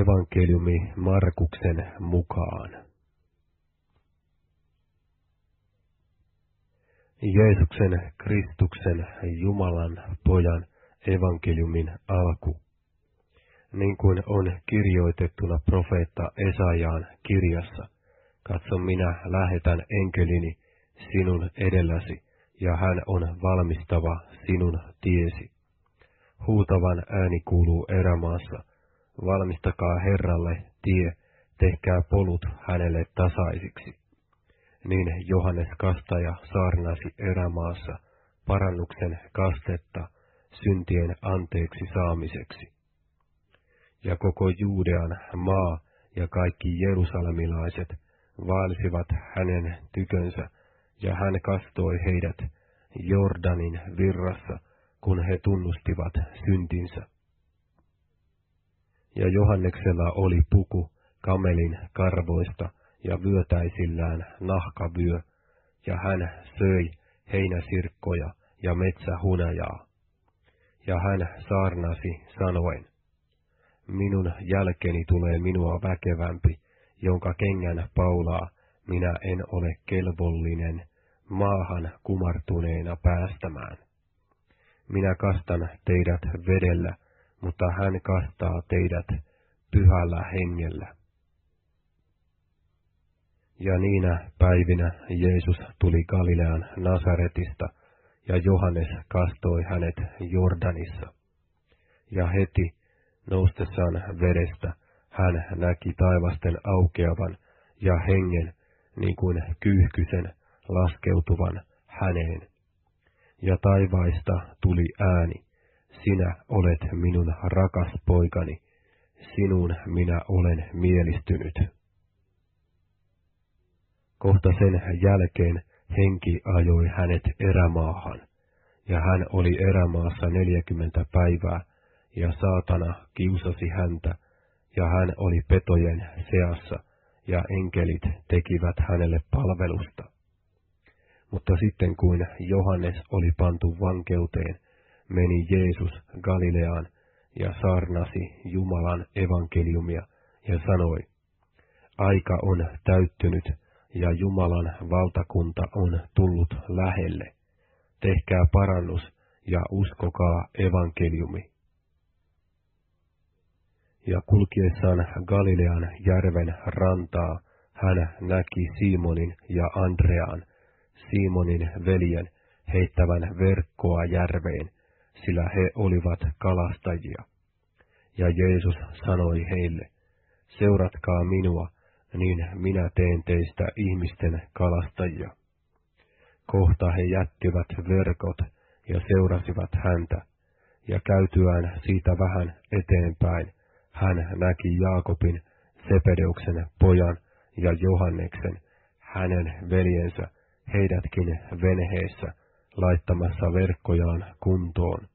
Evankeliumi Markuksen mukaan. Jeesuksen Kristuksen Jumalan pojan evankeliumin alku. Niin kuin on kirjoitettuna profeetta Esajaan kirjassa, katso minä lähetän enkelini sinun edelläsi, ja hän on valmistava sinun tiesi. Huutavan ääni kuuluu erämaassa, valmistakaa Herralle tie, tehkää polut hänelle tasaisiksi. Niin Johannes Kastaja saarnasi erämaassa parannuksen kastetta syntien anteeksi saamiseksi. Ja koko Juudean maa ja kaikki jerusalemilaiset vaelsivat hänen tykönsä, ja hän kastoi heidät Jordanin virrassa, kun he tunnustivat syntinsä ja Johanneksella oli puku kamelin karvoista ja vyötäisillään nahkavyö, ja hän söi heinäsirkkoja ja metsähunajaa. Ja hän saarnasi sanoen, minun jälkeni tulee minua väkevämpi, jonka kengän paulaa minä en ole kelvollinen maahan kumartuneena päästämään. Minä kastan teidät vedellä, mutta hän kastaa teidät pyhällä hengellä. Ja niinä päivinä Jeesus tuli Galilean Nasaretista, ja Johannes kastoi hänet Jordanissa. Ja heti noustessaan vedestä hän näki taivasten aukeavan ja hengen niin kuin kyyhkysen laskeutuvan häneen. Ja taivaista tuli ääni, sinä olet minun rakas poikani, sinun minä olen mielistynyt. Kohta sen jälkeen henki ajoi hänet erämaahan, ja hän oli erämaassa neljäkymmentä päivää, ja saatana kiusasi häntä, ja hän oli petojen seassa, ja enkelit tekivät hänelle palvelusta. Mutta sitten kuin Johannes oli pantu vankeuteen, meni Jeesus Galileaan ja saarnasi Jumalan evankeliumia ja sanoi, aika on täyttynyt ja Jumalan valtakunta on tullut lähelle. Tehkää parannus ja uskokaa evankeliumi. Ja kulkiessaan Galilean järven rantaa hän näki Simonin ja Andrean, Simonin veljen, heittävän verkkoa järveen, sillä he olivat kalastajia. Ja Jeesus sanoi heille, seuratkaa minua, niin minä teen teistä ihmisten kalastajia. Kohta he jättivät verkot ja seurasivat häntä, ja käytyään siitä vähän eteenpäin, hän näki Jaakobin, Sepedeuksen pojan ja Johanneksen, hänen veljensä, heidätkin venheessä, laittamassa verkkojaan kuntoon.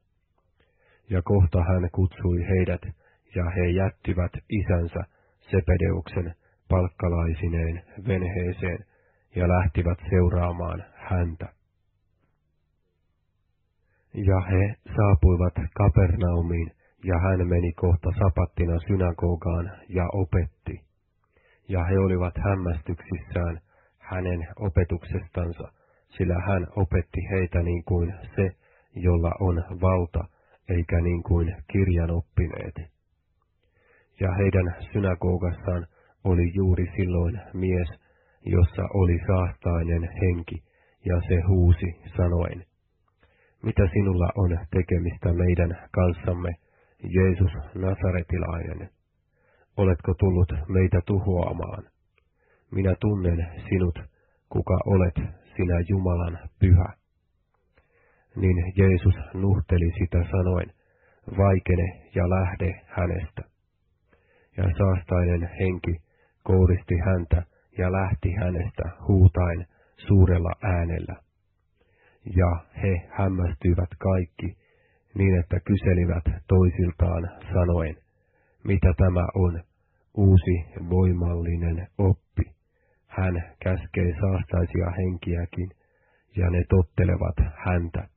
Ja kohta hän kutsui heidät, ja he jättivät isänsä Sepedeuksen palkkalaisineen venheeseen ja lähtivät seuraamaan häntä. Ja he saapuivat Kapernaumiin, ja hän meni kohta sapattina synagogaan ja opetti. Ja he olivat hämmästyksissään hänen opetuksestansa, sillä hän opetti heitä niin kuin se, jolla on valta, eikä niin kuin kirjan oppineet. Ja heidän synagogassaan oli juuri silloin mies, jossa oli saastainen henki, ja se huusi sanoen, mitä sinulla on tekemistä meidän kanssamme, Jeesus Nasaretilainen? Oletko tullut meitä tuhoamaan? Minä tunnen sinut, kuka olet, sinä Jumalan pyhä. Niin Jeesus nuhteli sitä sanoen, vaikene ja lähde hänestä. Ja saastainen henki kouristi häntä ja lähti hänestä huutain suurella äänellä. Ja he hämmästyivät kaikki, niin että kyselivät toisiltaan sanoen, mitä tämä on, uusi voimallinen oppi. Hän käskee saastaisia henkiäkin, ja ne tottelevat häntä.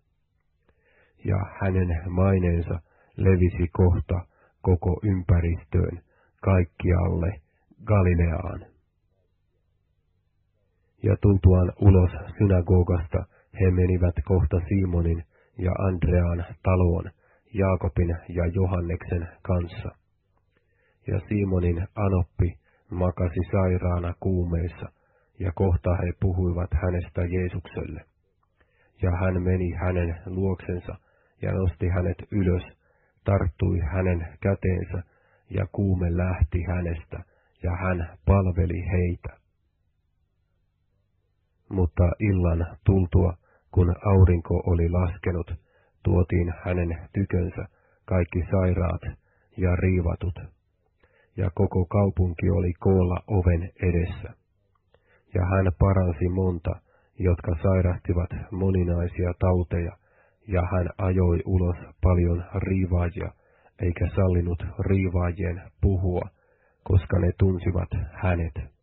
Ja hänen maineensa levisi kohta koko ympäristöön, kaikkialle Galileaan. Ja tultuaan ulos synagogasta, he menivät kohta Simonin ja Andrean taloon Jaakobin ja Johanneksen kanssa. Ja Simonin anoppi makasi sairaana kuumeissa, ja kohta he puhuivat hänestä Jeesukselle. Ja hän meni hänen luoksensa ja nosti hänet ylös, tarttui hänen käteensä, ja kuume lähti hänestä, ja hän palveli heitä. Mutta illan tultua, kun aurinko oli laskenut, tuotiin hänen tykönsä kaikki sairaat ja riivatut, ja koko kaupunki oli koolla oven edessä. Ja hän paransi monta, jotka sairastivat moninaisia tauteja, ja hän ajoi ulos paljon riivaajia, eikä sallinut riivaajien puhua, koska ne tunsivat hänet.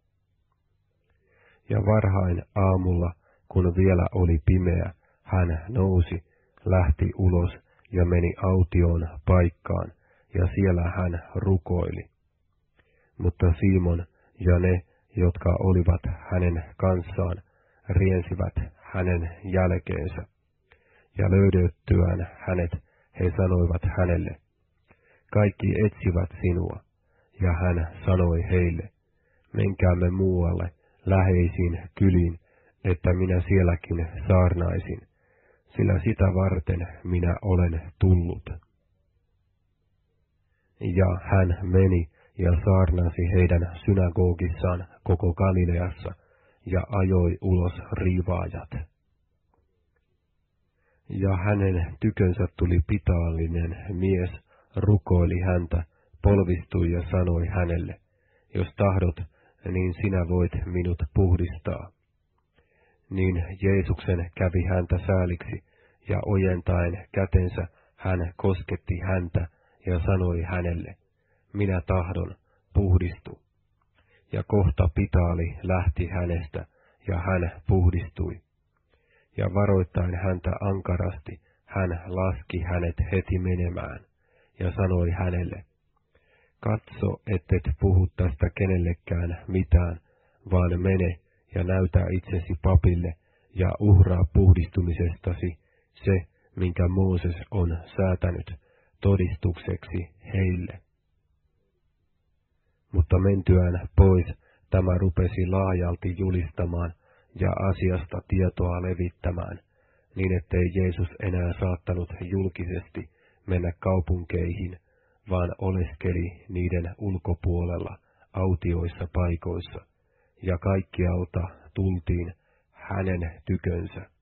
Ja varhain aamulla, kun vielä oli pimeä, hän nousi, lähti ulos ja meni autioon paikkaan, ja siellä hän rukoili. Mutta Simon ja ne, jotka olivat hänen kanssaan, riensivät hänen jälkeensä. Ja löydettyään hänet, he sanoivat hänelle, kaikki etsivät sinua. Ja hän sanoi heille, menkäämme muualle, läheisiin kyliin, että minä sielläkin saarnaisin, sillä sitä varten minä olen tullut. Ja hän meni ja saarnasi heidän synagogissaan koko Galileassa ja ajoi ulos riivaajat. Ja hänen tykönsä tuli pitaallinen mies, rukoili häntä, polvistui ja sanoi hänelle, jos tahdot, niin sinä voit minut puhdistaa niin Jeesuksen kävi häntä sääliksi, ja ojentaen kätensä hän kosketti häntä ja sanoi hänelle, minä tahdon, puhdistu. Ja kohta pitaali lähti hänestä, ja hän puhdistui. Ja varoittain häntä ankarasti, hän laski hänet heti menemään, ja sanoi hänelle, katso, ettet puhu tästä kenellekään mitään, vaan mene ja näytä itsesi papille ja uhraa puhdistumisestasi se, minkä Mooses on säätänyt todistukseksi heille. Mutta mentyään pois tämä rupesi laajalti julistamaan ja asiasta tietoa levittämään, niin ettei Jeesus enää saattanut julkisesti mennä kaupunkeihin, vaan oleskeli niiden ulkopuolella autioissa paikoissa, ja kaikkialta tultiin hänen tykönsä.